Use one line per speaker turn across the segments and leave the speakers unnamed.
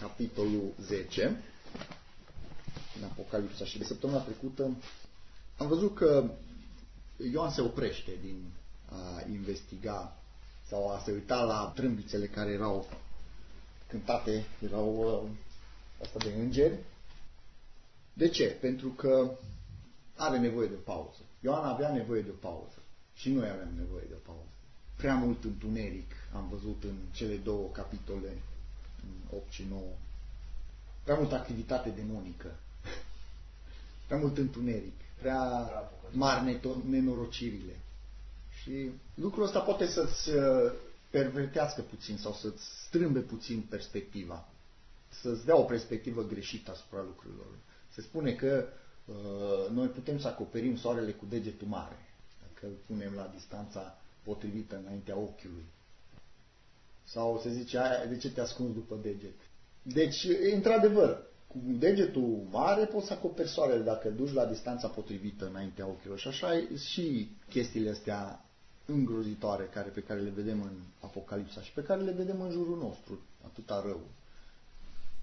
capitolul 10 în Apocalipsa și de săptămâna trecută am văzut că Ioan se oprește din a investiga sau a se uita la trâmbițele care erau cântate, erau uh, asta de îngeri. De ce? Pentru că are nevoie de pauză. Ioan avea nevoie de pauză și noi avem nevoie de pauză. Prea mult întuneric am văzut în cele două capitole, 8 și 9. Prea multă activitate demonică. Prea mult întuneric. Prea mari nenorocirile. Și lucrul ăsta poate să-ți uh, pervertească puțin sau să-ți strâmbe puțin perspectiva. Să-ți dea o perspectivă greșită asupra lucrurilor. Se spune că uh, noi putem să acoperim soarele cu degetul mare, dacă îl punem la distanța potrivită înaintea ochiului. Sau se zice, aia, de ce te ascunzi după deget? Deci, într-adevăr, cu degetul mare poți să acoperi soarele dacă duci la distanța potrivită înaintea ochilor. Și așa și chestiile astea îngrozitoare care, pe care le vedem în Apocalipsa și pe care le vedem în jurul nostru, atâta rău.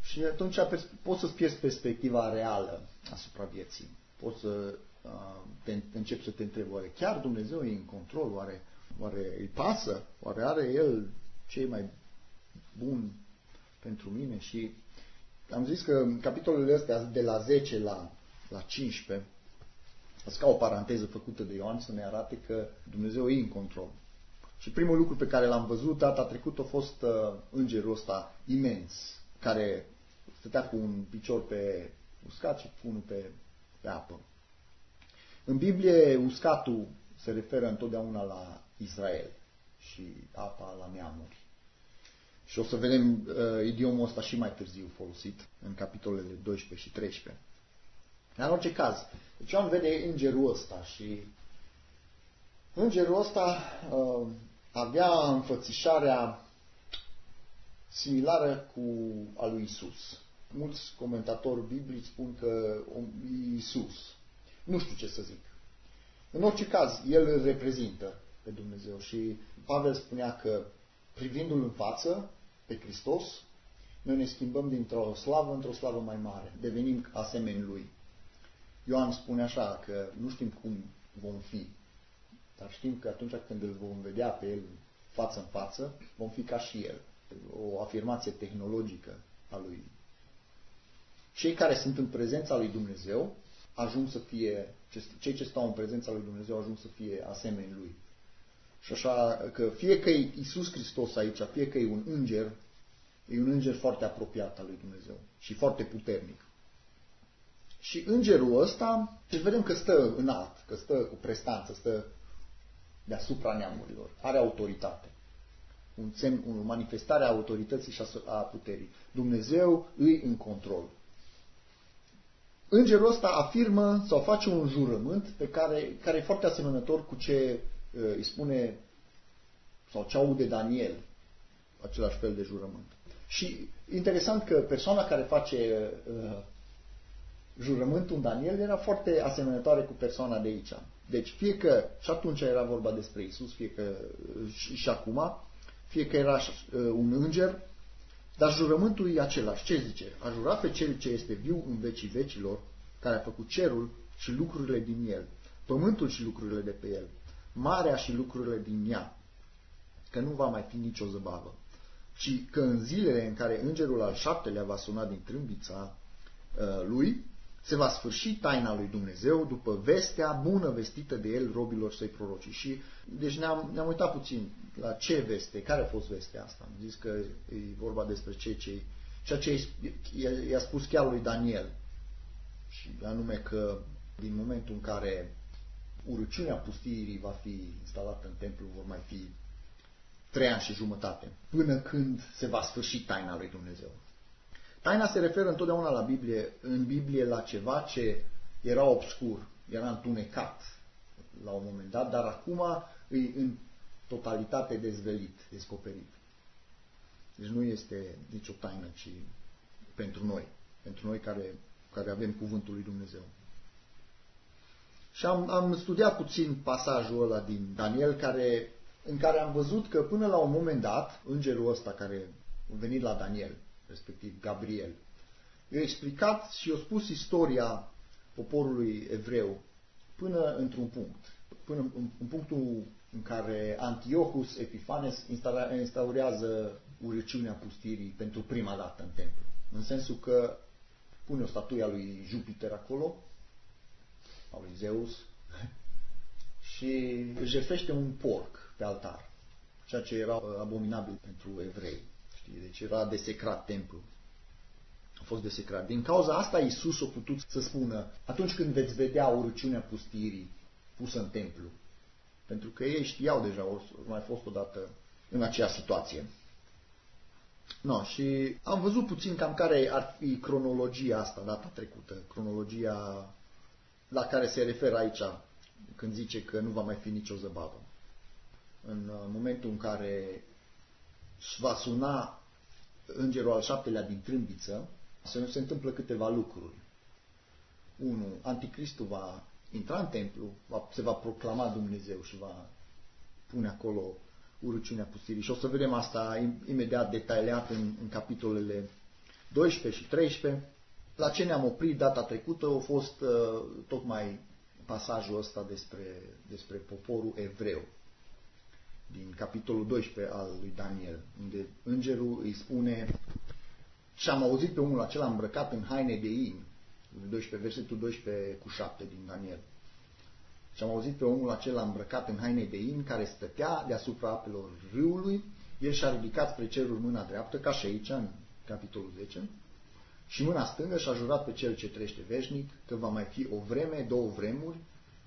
Și atunci poți să-ți pierzi perspectiva reală asupra vieții. Poți să uh, te, începi să te întrebi, oare chiar Dumnezeu e în control? Oare, oare îi pasă? Oare are El cei mai bun pentru mine? Și am zis că capitolele astea de la 10 la, la 15 Asta ca o paranteză făcută de Ioan să ne arate că Dumnezeu e în control. Și primul lucru pe care l-am văzut data trecută a fost uh, îngerul ăsta imens, care stătea cu un picior pe uscat și cu unul pe, pe apă. În Biblie, uscatul se referă întotdeauna la Israel și apa la neamuri. Și o să vedem uh, idiomul ăsta și mai târziu folosit în capitolele 12 și 13. În orice caz, deci Ioan vede îngerul ăsta și îngerul ăsta uh, avea înfățișarea similară cu a lui Isus. Mulți comentatori biblici spun că Isus. Nu știu ce să zic. În orice caz, el îl reprezintă pe Dumnezeu și Pavel spunea că privindu-l în față, pe Hristos, noi ne schimbăm dintr-o slavă într-o slavă mai mare, devenim asemeni Lui. Ioan spune așa că nu știm cum vom fi, dar știm că atunci când îl vom vedea pe el față în față, vom fi ca și el. O afirmație tehnologică a lui. Cei care sunt în prezența lui Dumnezeu ajung să fie, cei ce stau în prezența lui Dumnezeu ajung să fie asemeni lui. Și așa că fie că e Iisus Hristos aici, fie că e un înger, e un înger foarte apropiat al lui Dumnezeu și foarte puternic. Și îngerul ăsta, deci vedem că stă înalt, că stă cu prestanță, stă deasupra neamurilor, are autoritate. Un semn, o manifestare a autorității și a puterii. Dumnezeu îi în control. Îngerul ăsta afirmă sau face un jurământ pe care, care e foarte asemănător cu ce uh, îi spune sau ce aude Daniel, același fel de jurământ. Și interesant că persoana care face uh, jurământul în Daniel era foarte asemănătoare cu persoana de aici. Deci fie că și atunci era vorba despre Isus, fie că și, și acum, fie că era uh, un înger, dar jurământul e același. Ce zice? A jurat pe cel ce este viu în vecii vecilor, care a făcut cerul și lucrurile din el, pământul și lucrurile de pe el, marea și lucrurile din ea, că nu va mai fi nicio zăbavă, ci că în zilele în care îngerul al șaptelea va suna din trâmbița uh, lui, se va sfârși taina lui Dumnezeu după vestea bună vestită de el robilor săi proroci. Și, deci ne-am, ne-am uitat puțin la ce veste, care a fost vestea asta. Am zis că e vorba despre ce, ce, ceea ce i-a spus chiar lui Daniel. Și anume că din momentul în care urăciunea pustirii va fi instalată în templu, vor mai fi trei ani și jumătate, până când se va sfârși taina lui Dumnezeu. Taina se referă întotdeauna la Biblie, în Biblie la ceva ce era obscur, era întunecat la un moment dat, dar acum îi în totalitate dezvelit, descoperit. Deci nu este nicio taină, ci pentru noi, pentru noi care, care avem cuvântul lui Dumnezeu. Și am, am studiat puțin pasajul ăla din Daniel, care, în care am văzut că până la un moment dat, îngerul ăsta care a venit la Daniel, respectiv Gabriel. I-a explicat și a spus istoria poporului evreu până într-un punct, până în, în punctul în care Antiochus Epifanes instaurează urăciunea pustirii pentru prima dată în templu. În sensul că pune o statuie a lui Jupiter acolo, a lui Zeus, și își jertfește un porc pe altar, ceea ce era abominabil pentru evrei. Știi? Deci era desecrat templu. A fost desecrat. Din cauza asta Iisus a putut să spună, atunci când veți vedea urăciunea pustirii pusă în templu, pentru că ei știau deja, au mai fost odată în acea situație. No, și am văzut puțin cam care ar fi cronologia asta data trecută, cronologia la care se referă aici când zice că nu va mai fi nicio zăbavă. În uh, momentul în care va suna îngerul al șaptelea din trâmbiță, se, se întâmplă câteva lucruri. Unu, Anticristul va intra în templu, va, se va proclama Dumnezeu și va pune acolo urăciunea pustirii. Și o să vedem asta imediat detaliat în, în capitolele 12 și 13. La ce ne-am oprit data trecută a fost uh, tocmai pasajul ăsta despre, despre poporul evreu din capitolul 12 al lui Daniel, unde îngerul îi spune și am auzit pe unul acela îmbrăcat în haine de in, 12, versetul 12 cu 7 din Daniel. Și am auzit pe omul acela îmbrăcat în haine de in, care stătea deasupra apelor râului, el și-a ridicat spre cerul mâna dreaptă, ca și aici, în capitolul 10, și mâna stângă și-a jurat pe cel ce trește veșnic că va mai fi o vreme, două vremuri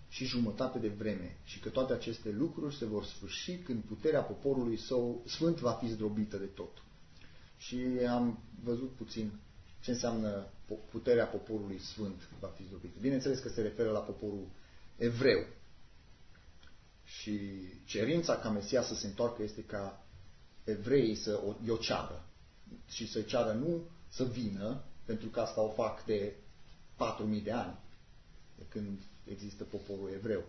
și jumătate de vreme și că toate aceste lucruri se vor sfârși când puterea poporului său sfânt va fi zdrobită de tot. Și am văzut puțin ce înseamnă puterea poporului sfânt va fi zdrobită. Bineînțeles că se referă la poporul evreu. Și cerința ca Mesia să se întoarcă este ca evreii să o, o ceară și să ceară nu să vină, pentru că asta o fac de 4.000 de ani, de când există poporul evreu,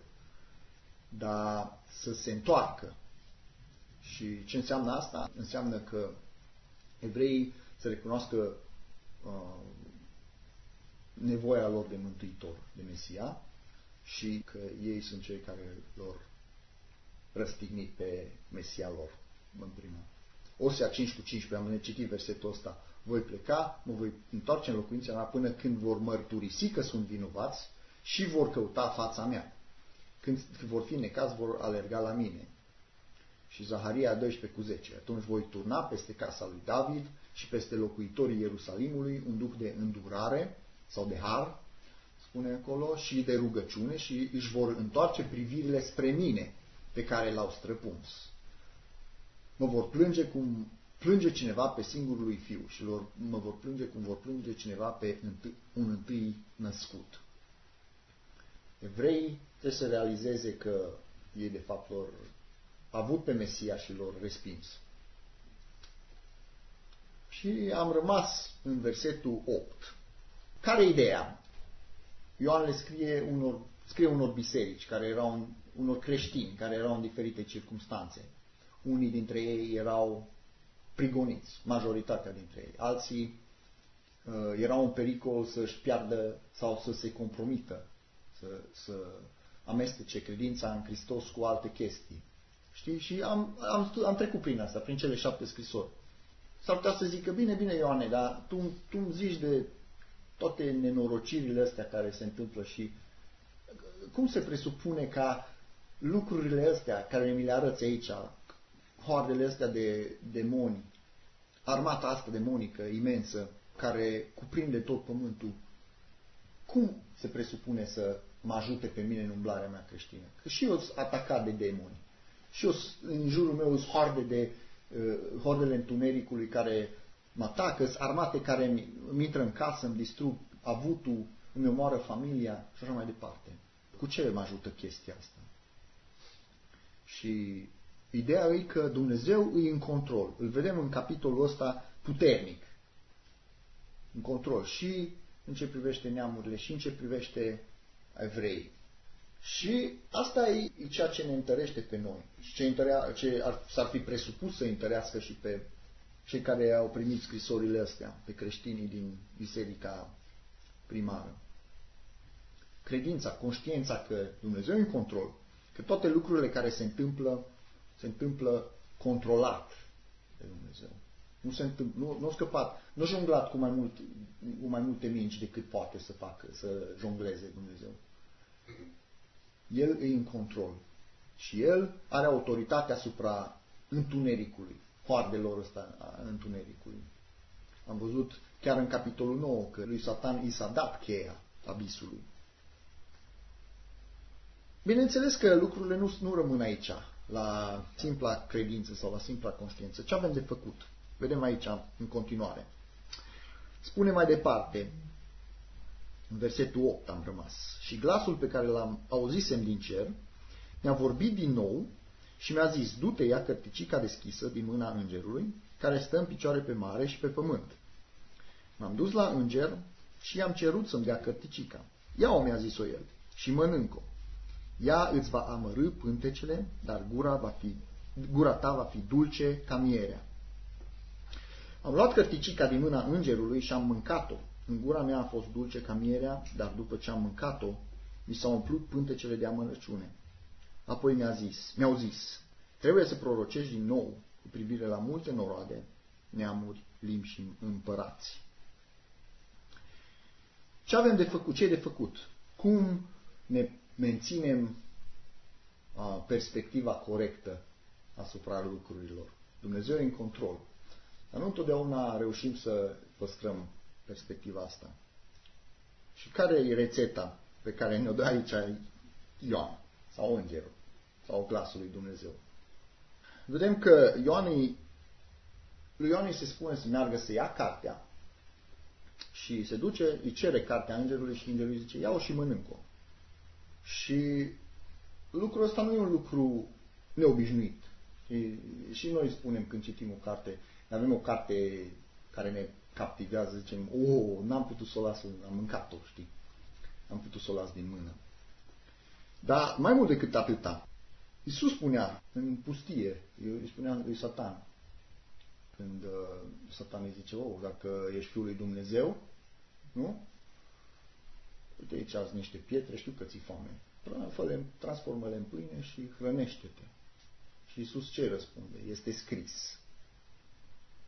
dar să se întoarcă. Și ce înseamnă asta? Înseamnă că evreii să recunoască uh, nevoia lor de mântuitor, de Mesia, și că ei sunt cei care lor răstignit pe Mesia lor în prima. Osea 5 cu 15, am citit versetul ăsta, voi pleca, mă voi întoarce în locuința mea până când vor mărturisi că sunt vinovați și vor căuta fața mea. Când vor fi necaz, vor alerga la mine. Și Zaharia 12 cu 10. Atunci voi turna peste casa lui David și peste locuitorii Ierusalimului un duc de îndurare sau de har, spune acolo, și de rugăciune și își vor întoarce privirile spre mine pe care l-au străpuns. Mă vor plânge cum plânge cineva pe singurul lui fiu și lor, mă vor plânge cum vor plânge cineva pe un întâi născut. Evreii trebuie să realizeze că ei de fapt lor avut pe Mesia și lor respins. Și am rămas în versetul 8. Care e ideea? Ioan le scrie unor, scrie unor biserici, care erau în, unor creștini, care erau în diferite circunstanțe. Unii dintre ei erau prigoniți, majoritatea dintre ei. Alții uh, erau în pericol să-și piardă sau să se compromită, să, să amestece credința în Hristos cu alte chestii. Știi? Și am, am, am trecut prin asta, prin cele șapte scrisori. S-ar putea să zică, bine, bine, Ioane, dar tu, tu îmi zici de toate nenorocirile astea care se întâmplă și cum se presupune ca lucrurile astea care mi le arăți aici, hoardele astea de demoni, armata asta demonică imensă care cuprinde tot pământul, cum se presupune să mă ajute pe mine în umblarea mea creștină? Că și eu sunt atacat de demoni. Și eu în jurul meu sunt hoarde de uh, hordele întunericului care mă atacă, sunt armate care îmi, îmi intră în casă, îmi distrug avutul, îmi omoară familia și așa mai departe. Cu ce mă ajută chestia asta? Și ideea e că Dumnezeu îi în control. Îl vedem în capitolul ăsta puternic. În control și în ce privește neamurile și în ce privește evrei. Și asta e ceea ce ne întărește pe noi și ce, întărea, ce ar, s-ar fi presupus să întărească și pe cei care au primit scrisorile astea, pe creștinii din biserica primară. Credința, conștiința că Dumnezeu e în control, că toate lucrurile care se întâmplă, se întâmplă controlat de Dumnezeu. Nu se întâmplă, nu, nu a scăpat, nu a jonglat cu mai, mult, cu mai multe minci decât poate să facă, să jongleze Dumnezeu. El e în control. Și el are autoritate asupra întunericului, hoardelor ăsta a întunericului. Am văzut chiar în capitolul 9 că lui Satan i s-a dat cheia abisului. Bineînțeles că lucrurile nu, nu rămân aici, la simpla credință sau la simpla conștiință. Ce avem de făcut? Vedem aici în continuare. Spune mai departe, în versetul 8 am rămas. Și glasul pe care l-am auzisem din cer mi-a vorbit din nou și mi-a zis, du-te, ia cărticica deschisă din mâna îngerului, care stă în picioare pe mare și pe pământ. M-am dus la înger și i-am cerut să-mi dea cărticica. Ia-o, mi-a zis-o el, și mănânc-o. Ea îți va amărâ pântecele, dar gura, va fi, gura ta va fi dulce ca mierea. Am luat cărticica din mâna îngerului și am mâncat-o. În gura mea a fost dulce ca mierea, dar după ce am mâncat-o, mi s-au umplut pântecele de amărăciune. Apoi mi-a zis, mi-au zis, trebuie să prorocești din nou cu privire la multe noroade, neamuri, limbi și împărați. Ce avem de făcut? Ce e de făcut? Cum ne menținem perspectiva corectă asupra lucrurilor? Dumnezeu e în control. Dar nu întotdeauna reușim să păstrăm perspectiva asta. Și care e rețeta pe care ne-o dă aici Ioan sau îngerul sau glasul lui Dumnezeu? Vedem că Ioanii, lui Ioan se spune să meargă să ia cartea și se duce, îi cere cartea îngerului și îngerul îi zice, ia-o și mănânc-o. Și lucrul ăsta nu e un lucru neobișnuit. Și, și noi spunem când citim o carte, avem o carte care ne captivează, zicem, oh, n-am putut să o las, am mâncat-o, știi? Am putut să o las din mână. Dar mai mult decât atâta, Iisus spunea în pustie, îi spunea lui Satan, când uh, Satan îi zice, oh, dacă ești Fiul lui Dumnezeu, nu? Uite, aici azi niște pietre, știu că ți foame. Transformă-le în pâine și hrănește-te. Și Iisus ce răspunde? Este scris.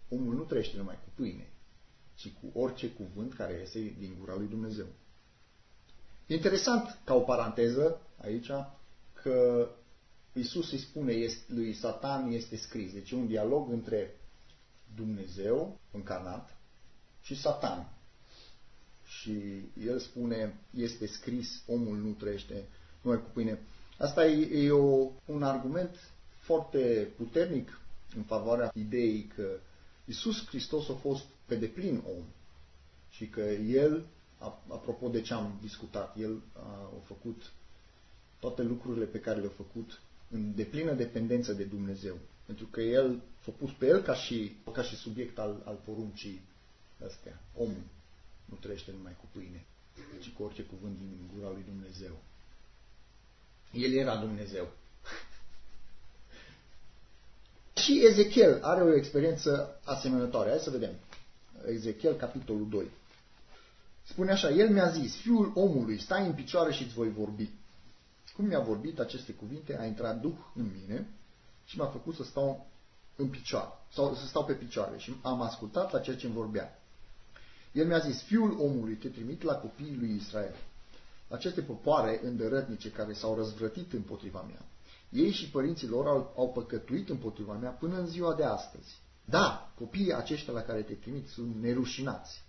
Omul nu trăiește numai cu pâine, ci cu orice cuvânt care iese din gura lui Dumnezeu. Interesant, ca o paranteză, aici, că Iisus îi spune lui Satan este scris. Deci un dialog între Dumnezeu încarnat și Satan. Și el spune, este scris, omul nu trăiește numai cu pâine. Asta e, e o, un argument foarte puternic în favoarea ideii că Iisus Hristos a fost pe deplin om și că El, apropo de ce am discutat, El a, a făcut toate lucrurile pe care le-a făcut în deplină dependență de Dumnezeu. Pentru că El a pus pe El ca și, ca și subiect al, al poruncii astea. Omul nu trăiește numai cu pâine, ci cu orice cuvânt din gura lui Dumnezeu. El era Dumnezeu. Și Ezechiel are o experiență asemănătoare. Hai să vedem. Ezechiel, capitolul 2. Spune așa, el mi-a zis, fiul omului, stai în picioare și îți voi vorbi. Cum mi-a vorbit aceste cuvinte, a intrat Duh în mine și m-a făcut să stau în picioare, sau să stau pe picioare și am ascultat la ceea ce îmi vorbea. El mi-a zis, fiul omului, te trimit la copiii lui Israel, aceste popoare îndărătnice care s-au răzvrătit împotriva mea. Ei și părinții lor au, au păcătuit împotriva mea până în ziua de astăzi. Da, copiii aceștia la care te trimit sunt nerușinați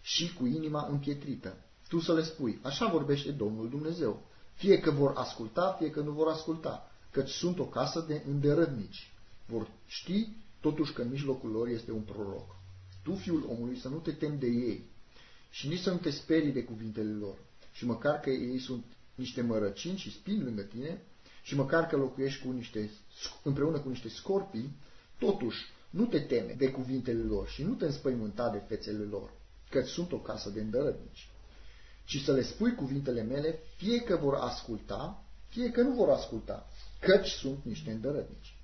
și cu inima împietrită. Tu să le spui, așa vorbește Domnul Dumnezeu. Fie că vor asculta, fie că nu vor asculta, căci sunt o casă de îndărădnici. Vor ști totuși că în mijlocul lor este un proroc. Tu, fiul omului, să nu te temi de ei și nici să nu te sperii de cuvintele lor. Și măcar că ei sunt niște mărăcini și spin lângă tine, și măcar că locuiești cu niște, împreună cu niște scorpii, totuși nu te teme de cuvintele lor și nu te înspăimânta de fețele lor, că sunt o casă de îndărătnici, ci să le spui cuvintele mele, fie că vor asculta, fie că nu vor asculta, căci sunt niște îndărătnici.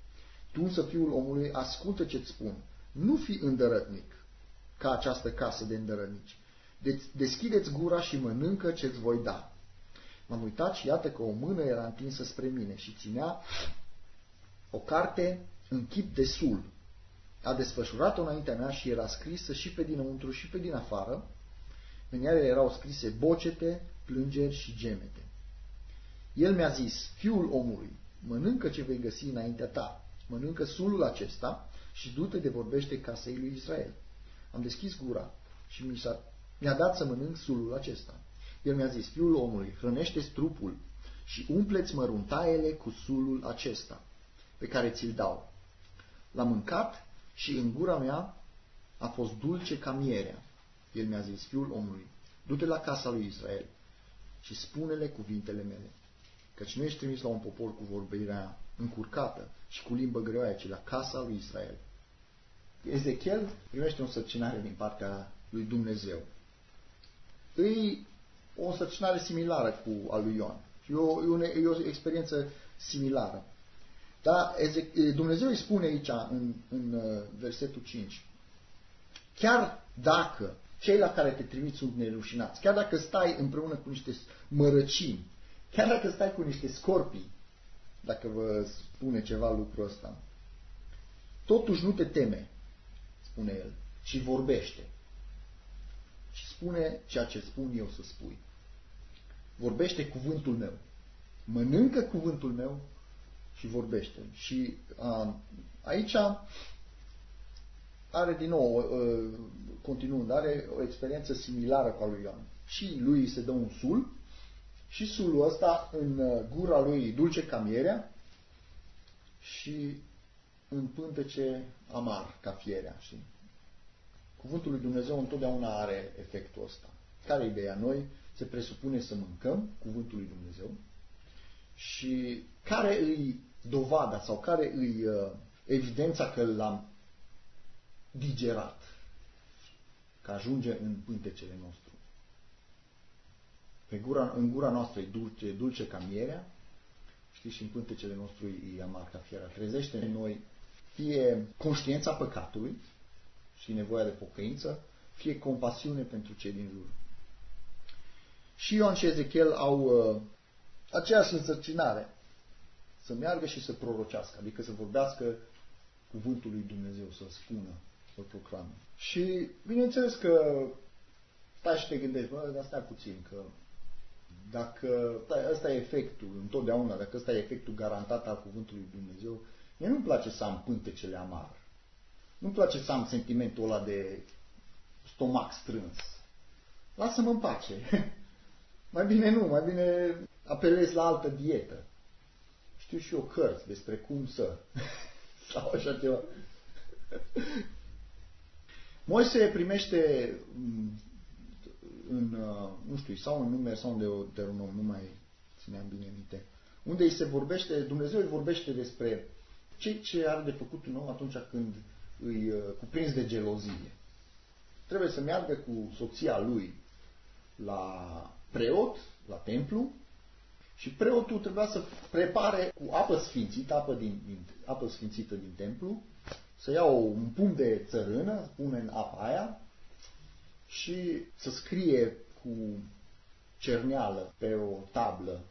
Tu însă, fiul omului, ascultă ce-ți spun, nu fi îndărătnic ca această casă de îndărătnici. Deci deschideți gura și mănâncă ce-ți voi da. M-am uitat și iată că o mână era întinsă spre mine și ținea o carte în chip de sul. A desfășurat-o înaintea mea și era scrisă și pe dinăuntru și pe din afară. În ea erau scrise bocete, plângeri și gemete. El mi-a zis, fiul omului, mănâncă ce vei găsi înaintea ta, mănâncă sulul acesta și du-te de vorbește casei lui Israel. Am deschis gura și mi, a mi-a dat să mănânc sulul acesta. El mi-a zis, fiul omului, hrănește trupul și umpleți măruntaiele cu sulul acesta, pe care ți-l dau. L-am mâncat și în gura mea a fost dulce ca mierea. El mi-a zis, fiul omului, du-te la casa lui Israel și spune-le cuvintele mele, căci nu ești trimis la un popor cu vorbirea încurcată și cu limbă greoaie, ci la casa lui Israel. Ezechiel primește o sărcinare din partea lui Dumnezeu. Îi o sărcinare similară cu a lui Ioan. E o, e, o, e o experiență similară. Dar Dumnezeu îi spune aici, în, în uh, versetul 5, chiar dacă cei la care te trimiți sunt nerușinați, chiar dacă stai împreună cu niște mărăcini, chiar dacă stai cu niște scorpii, dacă vă spune ceva lucrul ăsta, totuși nu te teme, spune el, ci vorbește. Și spune ceea ce spun eu să spui. Vorbește cuvântul meu. Mănâncă cuvântul meu și vorbește. Și a, aici are din nou, uh, continuând, are o experiență similară cu a lui Ioan. Și lui se dă un sul și sulul ăsta în gura lui dulce ca mierea și în pântece amar ca fierea. Știi? Cuvântul lui Dumnezeu întotdeauna are efectul ăsta. Care e ideea? Noi se presupune să mâncăm cuvântul lui Dumnezeu și care îi dovada sau care îi uh, evidența că l-am digerat, că ajunge în pântecele nostru. Pe gura, în gura noastră e dulce, dulce ca mierea, știi, și în pântecele nostru e amar ca fiera. Trezește în noi fie conștiința păcatului și nevoia de pocăință, fie compasiune pentru cei din jur. Și Ioan și Ezechiel au uh, aceeași însărcinare să meargă și să prorocească, adică să vorbească cuvântul lui Dumnezeu, să spună, să proclame. Și bineînțeles că stai și te gândești, bă, dar stai puțin, că dacă ăsta e efectul, întotdeauna, dacă ăsta e efectul garantat al cuvântului lui Dumnezeu, mie nu-mi place să am pântecele amar. Nu-mi place să am sentimentul ăla de stomac strâns. Lasă-mă în pace. mai bine nu, mai bine apelez la altă dietă. Știu și eu cărți despre cum să... sau așa ceva. Moise primește mm, în, uh, nu știu, sau în numer sau în Deuteronom, nu mai țineam bine minte, unde îi se vorbește, Dumnezeu îi vorbește despre ce, ce are de făcut un om atunci când îi uh, cuprins de gelozie. Trebuie să meargă cu soția lui la preot, la templu, și preotul trebuia să prepare cu apă sfințită, apă, din, din, apă sfințită din templu, să ia un pumn de țărână, pune în apa aia și să scrie cu cerneală pe o tablă,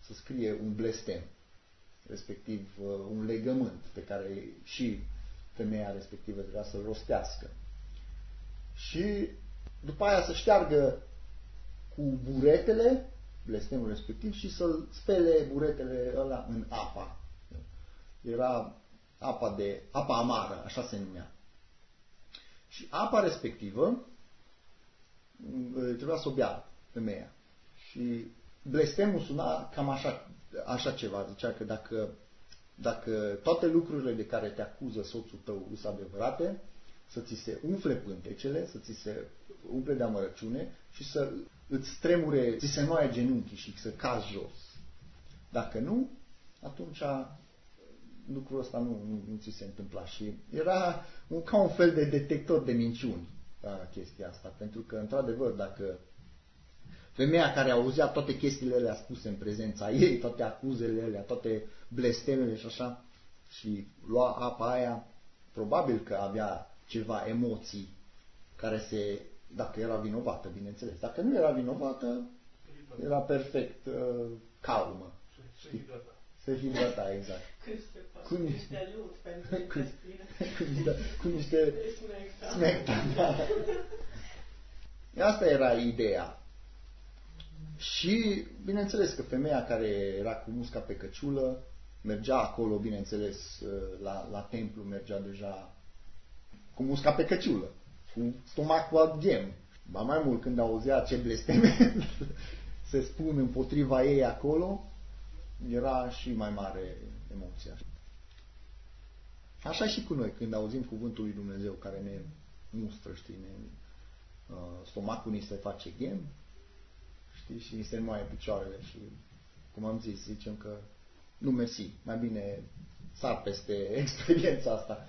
să scrie un blestem, respectiv uh, un legământ pe care și femeia respectivă trebuia să-l rostească. Și după aia să șteargă cu buretele blestemul respectiv și să-l spele buretele ăla în apa. Era apa de apa amară, așa se numea. Și apa respectivă trebuia să o bea femeia. Și blestemul suna cam așa, așa ceva. Zicea că dacă, dacă toate lucrurile de care te acuză soțul tău sunt adevărate, să ți se umfle pântecele, să ți se umple de amărăciune și să îți tremure, ți se noaie genunchii și să cazi jos. Dacă nu, atunci lucrul ăsta nu, nu, nu ți se întâmpla. Și era un, ca un fel de detector de minciuni da, chestia asta. Pentru că, într-adevăr, dacă femeia care auzea toate chestiile alea spuse în prezența ei, toate acuzele alea, toate blestemele și așa, și lua apa aia, probabil că avea ceva emoții care se, dacă era vinovată, bineînțeles. Dacă nu era vinovată, era perfect uh, calmă.
Se hidrata.
Se hidrata, exact.
Cu niște lut pentru
cu,
intestine.
cu, niște, cu niște
Smecta.
smecta. Da. Asta era ideea. Și, bineînțeles că femeia care era cu musca pe căciulă mergea acolo, bineînțeles, la, la templu, mergea deja cu musca pe căciulă, cu stomacul adghem. Ba mai mult, când auzea ce blesteme se spun împotriva ei acolo, era și mai mare emoția. Așa și cu noi, când auzim cuvântul lui Dumnezeu care ne mustră, știi, ne, uh, stomacul ni se face ghem, știi, și ni se moaie picioarele și, cum am zis, zicem că nu mersi, mai bine sar peste experiența asta.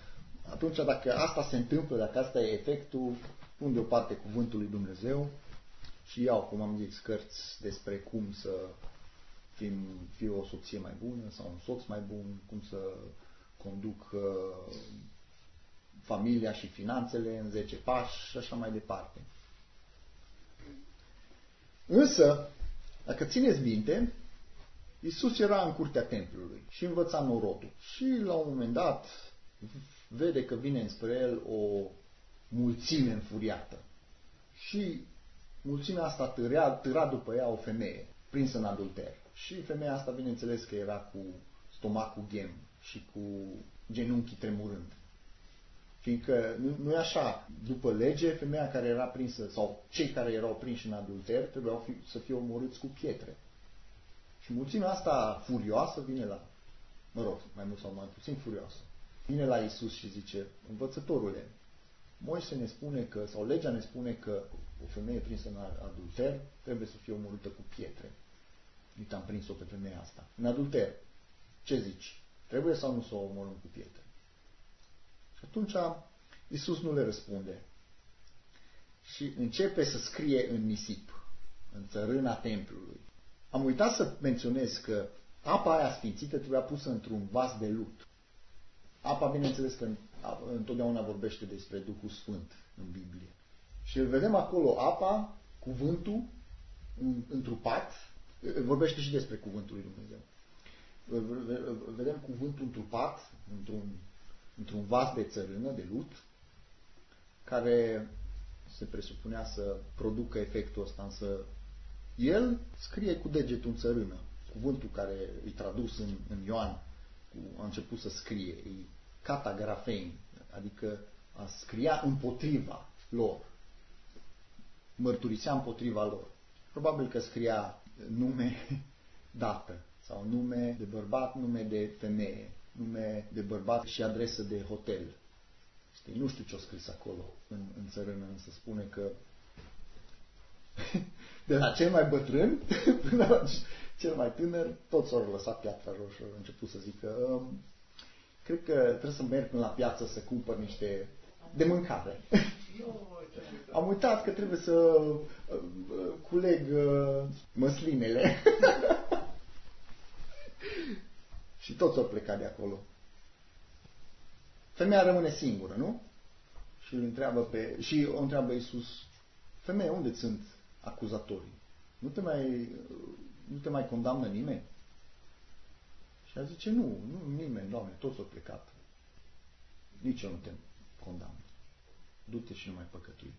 Atunci, dacă asta se întâmplă, dacă asta e efectul, pun deoparte cuvântul lui Dumnezeu și iau, cum am zis, cărți despre cum să fim, fie o soție mai bună sau un soț mai bun, cum să conduc uh, familia și finanțele în 10 pași și așa mai departe. Însă, dacă țineți minte, Isus era în curtea templului și învăța norodul. Și la un moment dat vede că vine înspre el o mulțime înfuriată. Și mulțimea asta târea, târa după ea o femeie, prinsă în adulter. Și femeia asta, bineînțeles că era cu stomacul ghem și cu genunchii tremurând. Fiindcă nu, nu e așa, după lege, femeia care era prinsă, sau cei care erau prinși în adulter, trebuiau fi, să fie omorâți cu pietre. Și mulțimea asta furioasă vine la, mă rog, mai mult sau mai puțin furioasă, vine la Isus și zice, învățătorule, Moise ne spune că, sau legea ne spune că o femeie prinsă în adulter trebuie să fie omorâtă cu pietre. Uite, am prins-o pe femeia asta. În adulter, ce zici? Trebuie sau nu să o omorâm cu pietre? Și atunci Isus nu le răspunde. Și începe să scrie în nisip, în țărâna templului. Am uitat să menționez că apa aia sfințită trebuia pusă într-un vas de lut. Apa, bineînțeles că întotdeauna vorbește despre Duhul Sfânt în Biblie. Și îl vedem acolo, apa, cuvântul, întrupat, vorbește și despre cuvântul lui Dumnezeu. Vedem cuvântul întrupat într-un, într-un vas de țărână, de lut, care se presupunea să producă efectul ăsta, însă el scrie cu degetul în țărână. Cuvântul care îi tradus în, în Ioan a început să scrie, e catagrafein, adică a scria împotriva lor, mărturisea împotriva lor. Probabil că scria nume dată sau nume de bărbat, nume de femeie, nume de bărbat și adresă de hotel. Știi? Nu știu ce a scris acolo în, în țărână, însă spune că de la cel mai bătrân până la cel mai tânăr, toți au lăsat piatra roșie, au început să zică um, cred că trebuie să merg până la piață să cumpăr niște de mâncare. Am uitat că trebuie să uh, culeg uh, măslinele. Și toți au plecat de acolo. Femeia rămâne singură, nu? Și îl întreabă pe, și o întreabă Iisus, femeie, unde sunt acuzatorii? Nu te mai, nu te mai condamnă nimeni? Și a zice, nu, nu nimeni, Doamne, toți au plecat. Nici eu nu te condamn. Du-te și nu mai păcătui.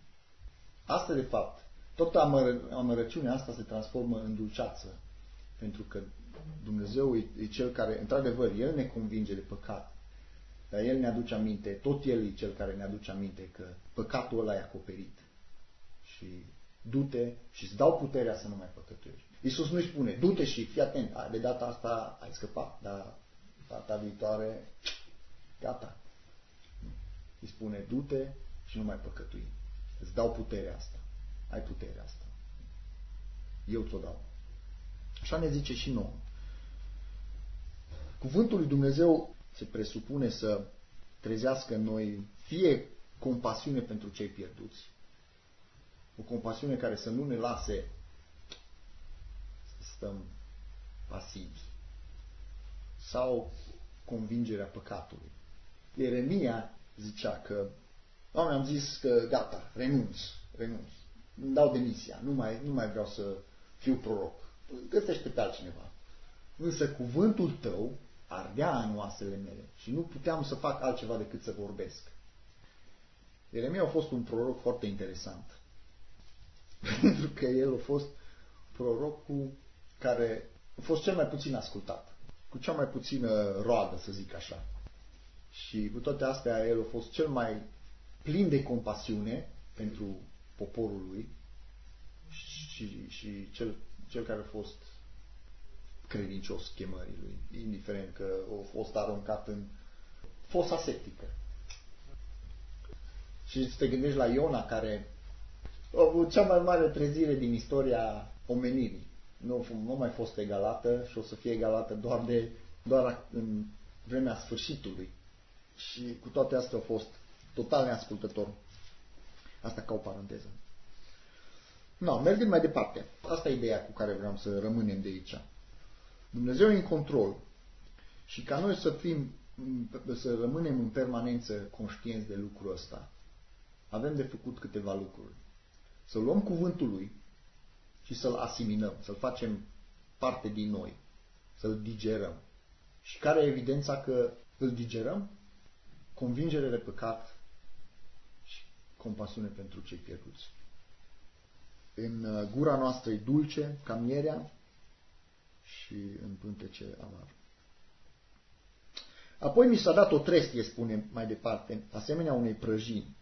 Asta, de fapt, tot amără, amărăciunea asta se transformă în dulceață. Pentru că Dumnezeu e, e cel care, într-adevăr, El ne convinge de păcat. Dar El ne aduce aminte, tot El e cel care ne aduce aminte că păcatul ăla e acoperit. Și du-te și îți dau puterea să nu mai păcătuiești. Iisus nu-i spune, du-te și fii atent, de data asta ai scăpat, dar data viitoare, gata. Îi spune, du-te și nu mai păcătui. Îți dau puterea asta. Ai puterea asta. Eu ți-o dau. Așa ne zice și nouă. Cuvântul lui Dumnezeu se presupune să trezească în noi fie compasiune pentru cei pierduți, o compasiune care să nu ne lase să stăm pasivi, sau convingerea păcatului. Ieremia zicea că Doamne, am zis că gata, renunț, renunț. Îmi dau demisia, nu mai, nu mai vreau să fiu proroc. Găsește pe altcineva. Însă cuvântul tău ardea în oasele mele și nu puteam să fac altceva decât să vorbesc. Ieremia a fost un proroc foarte interesant. Pentru că el a fost prorocul care a fost cel mai puțin ascultat, cu cea mai puțină roadă, să zic așa. Și cu toate astea, el a fost cel mai plin de compasiune pentru poporul lui și, și cel, cel care a fost credincios chemării lui, indiferent că a fost aruncat în fosa septică. Și să te gândești la Iona, care a avut cea mai mare trezire din istoria omenirii. Nu, nu mai fost egalată și o să fie egalată doar, de, doar în vremea sfârșitului. Și cu toate astea a fost total neascultător. Asta ca o paranteză. No, mergând mai departe. Asta e ideea cu care vreau să rămânem de aici. Dumnezeu e în control și ca noi să fim, să rămânem în permanență conștienți de lucrul ăsta, avem de făcut câteva lucruri. Să luăm cuvântul lui și să-l asimilăm, să-l facem parte din noi, să-l digerăm. Și care e evidența că îl digerăm? Convingere de păcat și compasiune pentru cei pierduți. În uh, gura noastră e dulce ca mierea și în pântece amar. Apoi mi s-a dat o trestie, spune mai departe, asemenea unei prăjini.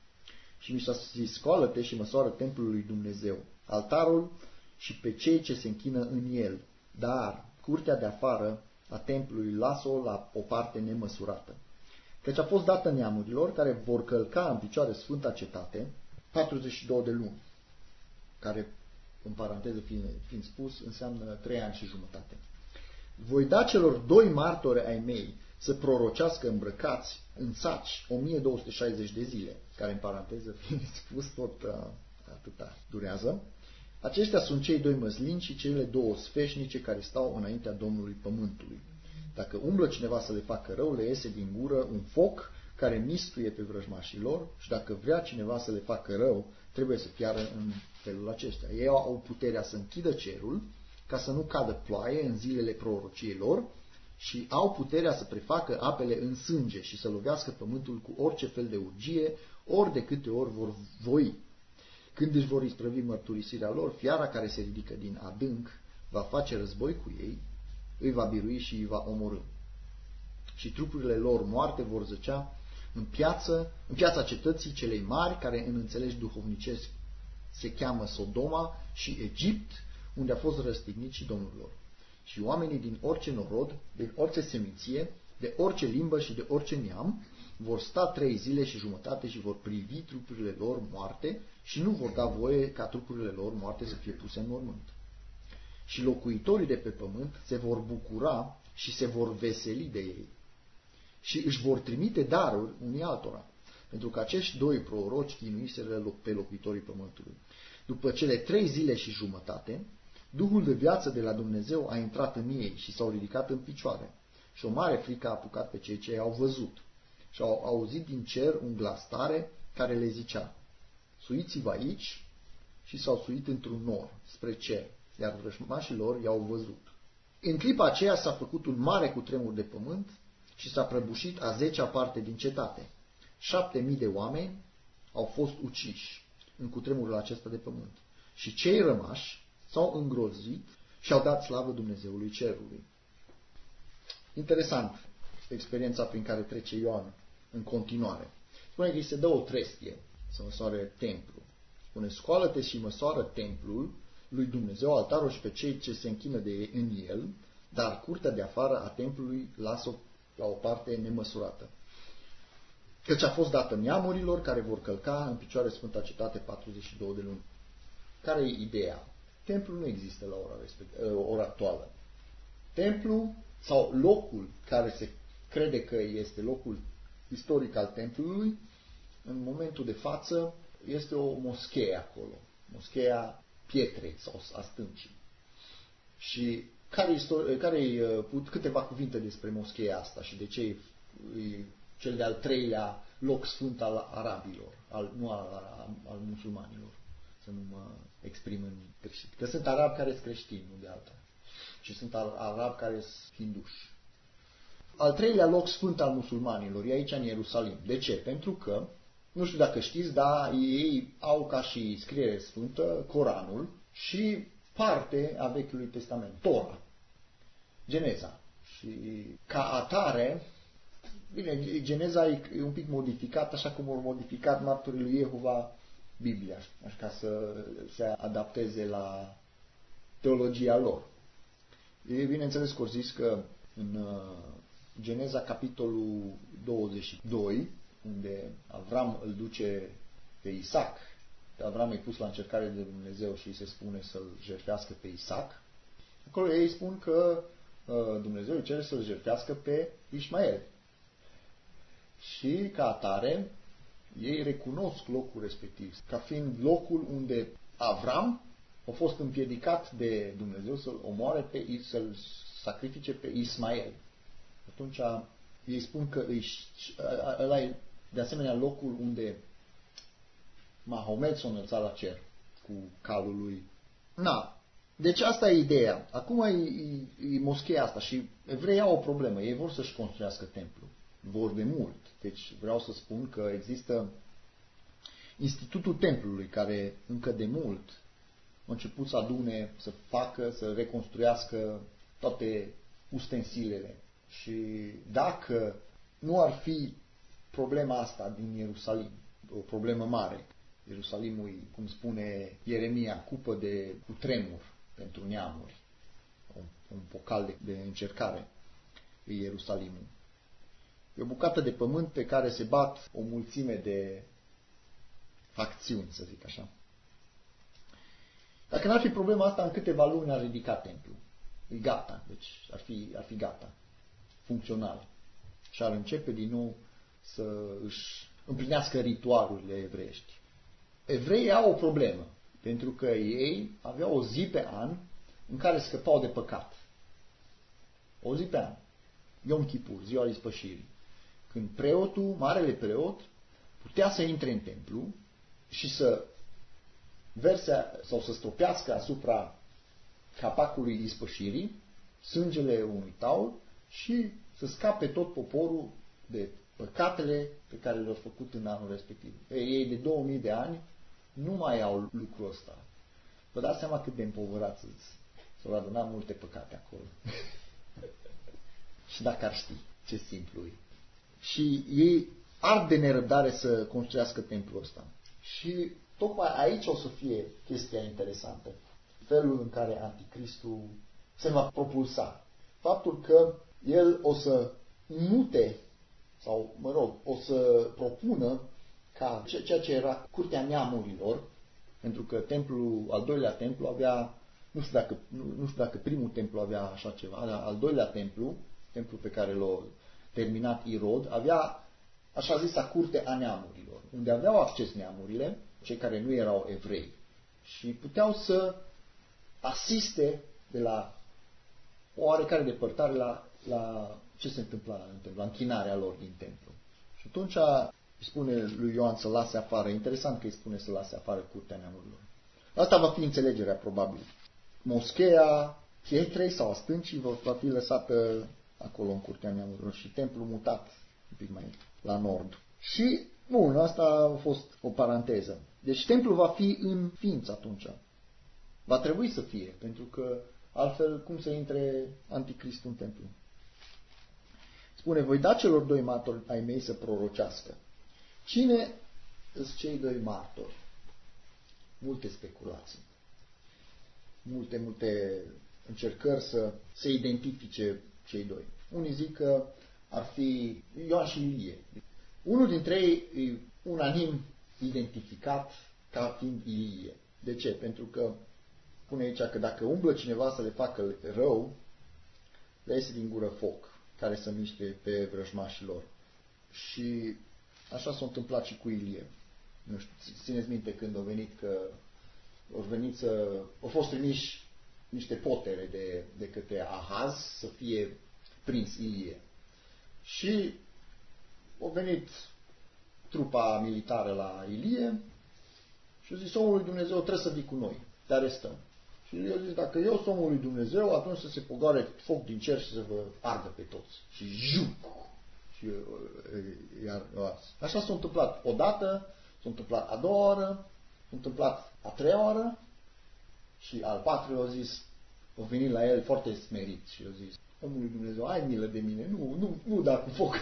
Și mi s-a zis, scoală-te și măsoară templul lui Dumnezeu, altarul și pe cei ce se închină în el, dar curtea de afară a templului las-o la o parte nemăsurată. Căci a fost dată neamurilor care vor călca în picioare sfânta cetate 42 de luni, care, în paranteză fiind, fiind spus, înseamnă 3 ani și jumătate. Voi da celor doi martori ai mei să prorocească îmbrăcați în saci 1260 de zile, care în paranteză fiind spus tot uh, atâta durează. Aceștia sunt cei doi măslini și cele două sfeșnice care stau înaintea Domnului Pământului. Dacă umblă cineva să le facă rău, le iese din gură un foc care mistuie pe vrăjmașii lor și dacă vrea cineva să le facă rău, trebuie să piară în felul acesta. Ei au puterea să închidă cerul ca să nu cadă ploaie în zilele prorociei lor și au puterea să prefacă apele în sânge și să lovească pământul cu orice fel de urgie, ori de câte ori vor voi. Când își vor isprăvi mărturisirea lor, fiara care se ridică din adânc va face război cu ei, îi va birui și îi va omorâ. Și trupurile lor moarte vor zăcea în piață, în piața cetății celei mari, care în înțelegi duhovnicesc se cheamă Sodoma și Egipt, unde a fost răstignit și Domnul lor. Și oamenii din orice norod, din orice seminție, de orice limbă și de orice neam, vor sta trei zile și jumătate și vor privi trupurile lor moarte și nu vor da voie ca trupurile lor moarte să fie puse în mormânt. Și locuitorii de pe pământ se vor bucura și se vor veseli de ei. Și își vor trimite daruri unii altora, pentru că acești doi proroci chinuiseră pe locuitorii pământului. După cele trei zile și jumătate, Duhul de viață de la Dumnezeu a intrat în ei și s-au ridicat în picioare. Și o mare frică a apucat pe cei ce au văzut. Și au auzit din cer un glas tare care le zicea, Suiți-vă aici și s-au suit într-un nor spre cer, iar vrășmașii lor i-au văzut. În clipa aceea s-a făcut un mare cutremur de pământ și s-a prăbușit a zecea parte din cetate. Șapte mii de oameni au fost uciși în cutremurul acesta de pământ. Și cei rămași s-au îngrozit și au dat slavă Dumnezeului Cerului. Interesant experiența prin care trece Ioan în continuare. Spune că îi se dă o trestie să măsoare templu. Spune, scoală-te și măsoară templul lui Dumnezeu, altarul și pe cei ce se închină de în el, dar curtea de afară a templului lasă la o parte nemăsurată. Căci a fost dată neamurilor care vor călca în picioare Sfânta Cetate 42 de luni. Care e ideea? Templul nu există la ora, respect, ă, ora actuală. Templul sau locul care se crede că este locul istoric al templului, în momentul de față este o moschee acolo, moscheea pietrei sau a stâncii. Și care, care e câteva cuvinte despre moscheea asta și de ce e cel de-al treilea loc sfânt al arabilor, al, nu al, al, al musulmanilor, să nu mă exprim în greșit. Că sunt arabi care sunt creștini, nu de alta. Și sunt arabi care sunt hinduși. Al treilea loc sfânt al musulmanilor e aici în Ierusalim. De ce? Pentru că, nu știu dacă știți, dar ei au ca și scriere sfântă Coranul și parte a Vechiului Testament, Tora, Geneza. Și ca atare, bine, Geneza e un pic modificat, așa cum au modificat martorii lui Jehova Biblia, așa ca să se adapteze la teologia lor. Ei, bineînțeles că au zis că în uh, Geneza, capitolul 22, unde Avram îl duce pe Isaac, Avram e pus la încercare de Dumnezeu și îi se spune să-l jertfească pe Isaac, acolo ei spun că uh, Dumnezeu îi cere să-l jertfească pe Ismael. Și ca atare, ei recunosc locul respectiv, ca fiind locul unde Avram a fost împiedicat de Dumnezeu să-l omoare pe, să-l sacrifice pe Ismael. Atunci ei spun că ăla e de asemenea locul unde Mahomet s-a înălțat la cer cu calul lui. Na, deci asta e ideea. Acum e, e, e moscheea asta și evreii au o problemă. Ei vor să-și construiască templu. Vor de mult. Deci vreau să spun că există Institutul Templului, care încă de mult a început să adune, să facă, să reconstruiască toate ustensilele. Și dacă nu ar fi problema asta din Ierusalim, o problemă mare, Ierusalimul, cum spune Ieremia, cupă de cutremur pentru neamuri, un, un pocal de, de încercare, e Ierusalimul. E o bucată de pământ pe care se bat o mulțime de facțiuni, să zic așa. Dacă n-ar fi problema asta, în câteva luni ar ridica templu. E gata, deci ar fi, ar fi gata, funcțional. Și ar începe din nou să își împlinească ritualurile evreiești. Evreii au o problemă, pentru că ei aveau o zi pe an în care scăpau de păcat. O zi pe an. Yom Kippur, ziua ispășirii. Când preotul, marele preot, putea să intre în templu și să verse sau să stropească asupra capacului ispășirii sângele unui taur și să scape tot poporul de păcatele pe care le-au făcut în anul respectiv. Ei de 2000 de ani nu mai au lucrul ăsta. Vă dați seama cât de împovărați S-au adunat multe păcate acolo. și dacă ar ști ce simplu e. Și ei ard de nerăbdare să construiască templul ăsta. Și tocmai aici o să fie chestia interesantă. Felul în care Anticristul se va propulsa. Faptul că el o să mute sau, mă rog, o să propună ca ceea ce era curtea neamurilor, pentru că templul, al doilea templu avea, nu știu dacă, nu, nu știu dacă primul templu avea așa ceva, dar al doilea templu, templu pe care l-a terminat Irod, avea așa zisa curte a neamurilor, unde aveau acces neamurile, cei care nu erau evrei, și puteau să asiste de la o oarecare depărtare la, la ce se întâmpla în templu, la închinarea lor din templu. Și atunci îi spune lui Ioan să lase afară. Interesant că îi spune să lase afară curtea neamurilor. Asta va fi înțelegerea, probabil. Moscheea pietrei sau a stâncii va fi lăsată acolo în curtea neamurilor și templul mutat un pic mai la nord. Și, bun, asta a fost o paranteză. Deci templul va fi în ființă atunci. Va trebui să fie, pentru că altfel cum să intre anticristul în templu? Spune, voi da celor doi martori ai mei să prorocească. Cine sunt cei doi martori? Multe speculații. Multe, multe încercări să se identifice cei doi. Unii zic că ar fi Ioan și Ilie. Unul dintre ei e unanim identificat ca fiind Ilie. De ce? Pentru că spune aici că dacă umblă cineva să le facă rău, le iese din gură foc care să miște pe vrăjmașilor. Și așa s-a întâmplat și cu Ilie. Nu știu, țineți minte când au venit că au venit să, au fost trimiși niște potere de, de către Ahaz să fie prins Ilie. Și au venit trupa militară la Ilie și a zis, omul lui Dumnezeu, trebuie să vii cu noi, te arestăm. Și el a zis, dacă eu sunt omul lui Dumnezeu, atunci să se pogoare foc din cer și să vă ardă pe toți. Și juc. Și iar, așa s-a întâmplat odată, s-a întâmplat a doua oară, s-a întâmplat a treia oară și al patrulea a zis, a venit la el foarte smerit și a zis, omul lui Dumnezeu, ai milă de mine, nu, nu, nu da cu foc.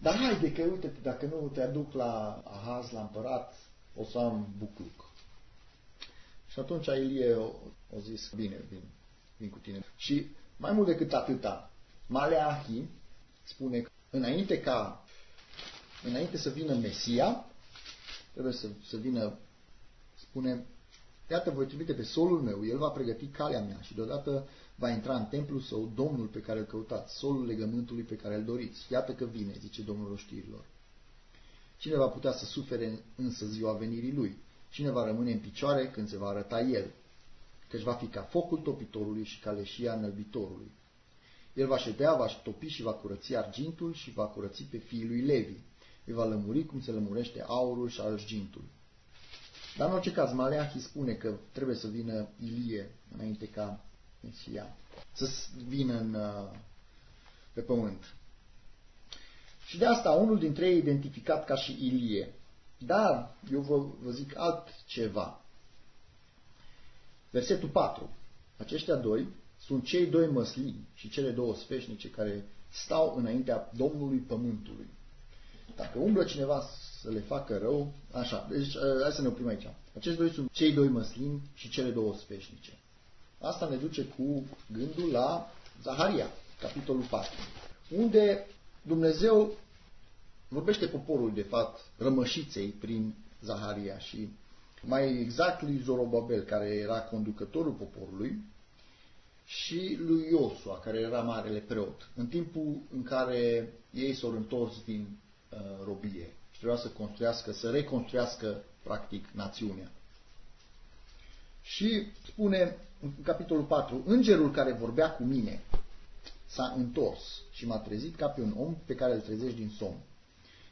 Dar haide că, uite dacă nu te aduc la Ahaz, la împărat, o să am bucluc. Și atunci Ilie a zis, bine, vin, vin cu tine. Și mai mult decât atâta, Maleahi spune că înainte ca, înainte să vină Mesia, trebuie să, să vină, spune, iată voi trimite pe solul meu, el va pregăti calea mea și deodată va intra în templul său Domnul pe care îl căutați, solul legământului pe care îl doriți. Iată că vine, zice Domnul oștirilor. Cine va putea să sufere însă ziua venirii lui? Cine va rămâne în picioare când se va arăta el? Căci va fi ca focul topitorului și ca leșia înălbitorului. El va ședea, va topi și va curăți argintul și va curăți pe fiii lui Levi. Îi va lămuri cum se lămurește aurul și argintul. Dar în orice caz, Maleahi spune că trebuie să vină Ilie înainte ca Mesia să vină în, uh, pe pământ. Și de asta unul dintre ei identificat ca și Ilie. Dar eu vă, vă zic altceva. Versetul 4. Aceștia doi sunt cei doi măslini și cele două sfeșnice care stau înaintea Domnului Pământului. Dacă umblă cineva să le facă rău, așa, deci uh, hai să ne oprim aici. Acești doi sunt cei doi măslini și cele două sfeșnice. Asta ne duce cu gândul la Zaharia, capitolul 4, unde Dumnezeu vorbește poporul, de fapt, rămășiței prin Zaharia și mai exact lui Zorobabel, care era conducătorul poporului, și lui Iosua, care era marele preot, în timpul în care ei s-au întors din uh, robie și trebuia să construiască, să reconstruiască, practic, națiunea. Și spune în capitolul 4, îngerul care vorbea cu mine s-a întors și m-a trezit ca pe un om pe care îl trezești din somn.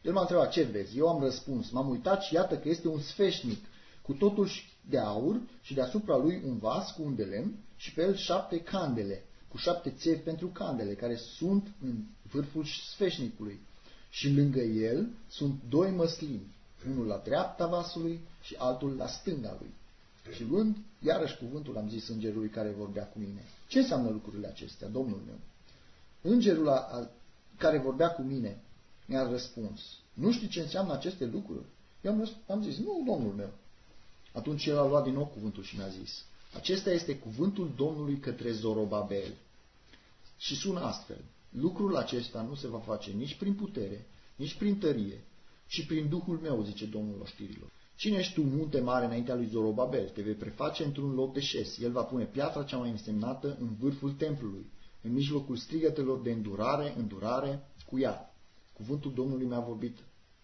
El m-a întrebat, ce vezi? Eu am răspuns, m-am uitat și iată că este un sfeșnic, cu totul de aur și deasupra lui un vas cu un de lemn și pe el șapte candele, cu șapte țevi pentru candele, care sunt în vârful sfeșnicului. Și lângă el sunt doi măslini, unul la dreapta vasului și altul la stânga lui. Și luând, iarăși cuvântul am zis îngerului care vorbea cu mine. Ce înseamnă lucrurile acestea, Domnul meu? Îngerul a, a, care vorbea cu mine mi-a răspuns. Nu știi ce înseamnă aceste lucruri? Eu am, am zis, nu, Domnul meu. Atunci el a luat din nou cuvântul și mi-a zis, acesta este cuvântul Domnului către Zorobabel. Și sună astfel, lucrul acesta nu se va face nici prin putere, nici prin tărie, ci prin Duhul meu, zice Domnul oștirilor. Cine ești tu, munte mare, înaintea lui Zorobabel? Te vei preface într-un loc de șes. El va pune piatra cea mai însemnată în vârful templului, în mijlocul strigătelor de îndurare, îndurare, cu ea. Cuvântul Domnului mi-a vorbit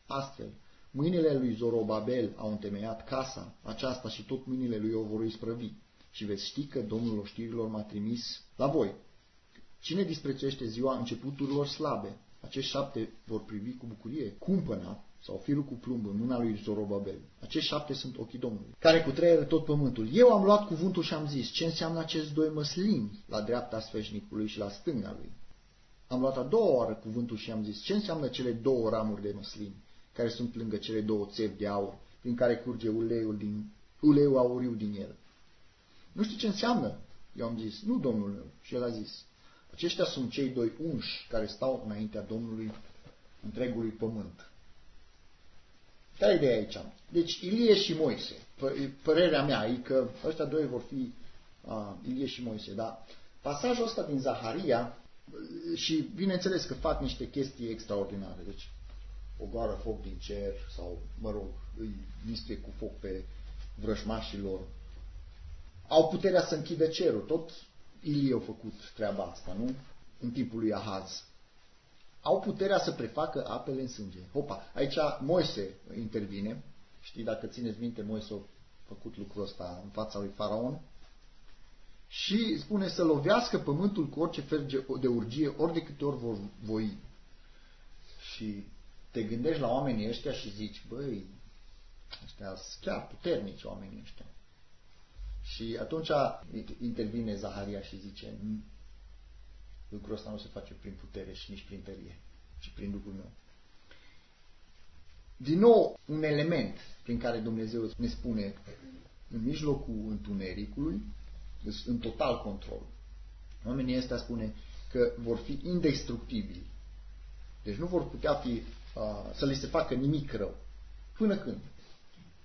astfel. Mâinile lui Zorobabel au întemeiat casa aceasta și tot mâinile lui o vor isprăvi. Și veți ști că Domnul oștirilor m-a trimis la voi. Cine disprețuiește ziua începuturilor slabe? Acești șapte vor privi cu bucurie cumpăna sau firul cu plumb în mâna lui Zorobabel. Acești șapte sunt ochii Domnului, care cu treiere tot pământul. Eu am luat cuvântul și am zis, ce înseamnă acești doi măslini la dreapta sfeșnicului și la stânga lui? Am luat a doua oară cuvântul și am zis, ce înseamnă cele două ramuri de măslini, care sunt lângă cele două țevi de aur, prin care curge uleiul, din, uleiul auriu din el? Nu știu ce înseamnă. Eu am zis, nu, domnul meu. Și el a zis, aceștia sunt cei doi unși care stau înaintea Domnului întregului pământ. Care e ideea aici? Deci Ilie și Moise, părerea mea e că ăștia doi vor fi uh, Ilie și Moise, dar pasajul ăsta din Zaharia și bineînțeles că fac niște chestii extraordinare, deci o goară foc din cer sau, mă rog, îi mistuie cu foc pe vrășmașilor. Au puterea să închidă cerul, tot Ilie a făcut treaba asta, nu? În timpul lui Ahaz au puterea să prefacă apele în sânge. Hopa, aici Moise intervine. Știi, dacă țineți minte, Moise a făcut lucrul ăsta în fața lui Faraon. Și spune să lovească pământul cu orice fel de urgie, ori de câte ori vor voi. Și te gândești la oamenii ăștia și zici, băi, ăștia sunt chiar puternici oamenii ăștia. Și atunci intervine Zaharia și zice, lucrul ăsta nu se face prin putere și nici prin tărie, ci prin Duhul meu. Din nou, un element prin care Dumnezeu ne spune în mijlocul întunericului, în total control. Oamenii ăștia spune că vor fi indestructibili. Deci nu vor putea fi, uh, să le se facă nimic rău. Până când?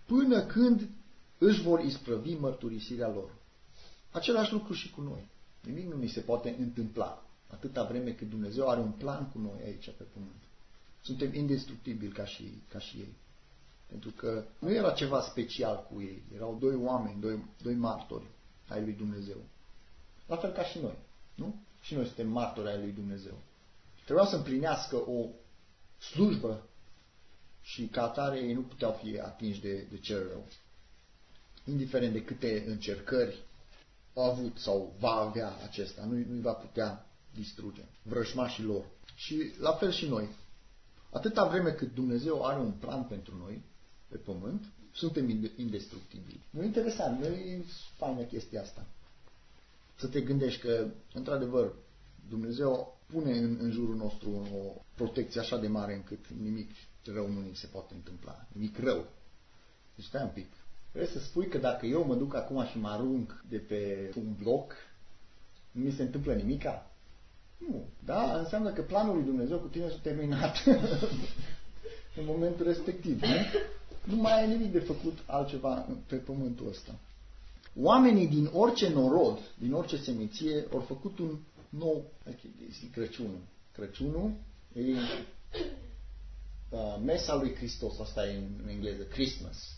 Până când își vor isprăvi mărturisirea lor. Același lucru și cu noi. Nimic nu ni se poate întâmpla atâta vreme cât Dumnezeu are un plan cu noi aici pe pământ. Suntem indestructibili ca și, ca și ei. Pentru că nu era ceva special cu ei. Erau doi oameni, doi, doi martori ai lui Dumnezeu. La fel ca și noi. Nu? Și noi suntem martori ai lui Dumnezeu. Trebuia să împlinească o slujbă și ca atare ei nu puteau fi atinși de, de cel rău. Indiferent de câte încercări au avut sau va avea acesta, nu, nu va putea distruge vrășmașii lor. Și la fel și noi. Atâta vreme cât Dumnezeu are un plan pentru noi pe pământ, suntem indestructibili. Nu interesant, nu e faină chestia asta. Să te gândești că, într-adevăr, Dumnezeu pune în, în jurul nostru o protecție așa de mare încât nimic rău nu ni se poate întâmpla. Nimic rău. Deci stai un pic. Trebuie să spui că dacă eu mă duc acum și mă arunc de pe un bloc, nu mi se întâmplă nimica? Nu. Da? Înseamnă că planul lui Dumnezeu cu tine s-a terminat în momentul respectiv. Nu? nu mai ai nimic de făcut altceva pe pământul ăsta. Oamenii din orice norod, din orice seminție, au făcut un nou, zic Crăciunul. Crăciunul e uh, mesa lui Hristos, asta e în engleză, Christmas.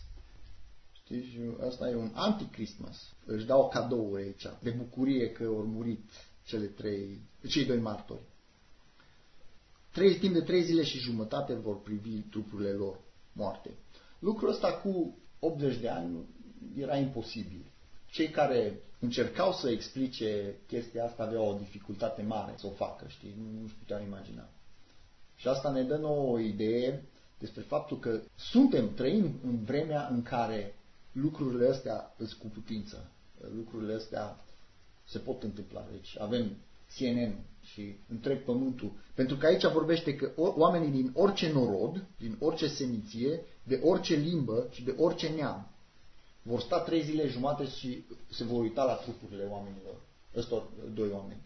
Știi? Și asta e un anti-Christmas. Își dau cadouri aici, de bucurie că au murit cele trei, cei doi martori. Trei, timp de trei zile și jumătate vor privi trupurile lor moarte. Lucrul ăsta cu 80 de ani era imposibil. Cei care încercau să explice chestia asta aveau o dificultate mare să o facă, știi? Nu, nu-și puteau imagina. Și asta ne dă nouă o idee despre faptul că suntem, trăim în vremea în care lucrurile astea îți cu putință. Lucrurile astea se pot întâmpla. Deci avem CNN și întreg pământul. Pentru că aici vorbește că oamenii din orice norod, din orice seminție, de orice limbă și de orice neam vor sta trei zile jumate și se vor uita la trupurile oamenilor, ăstor doi oameni.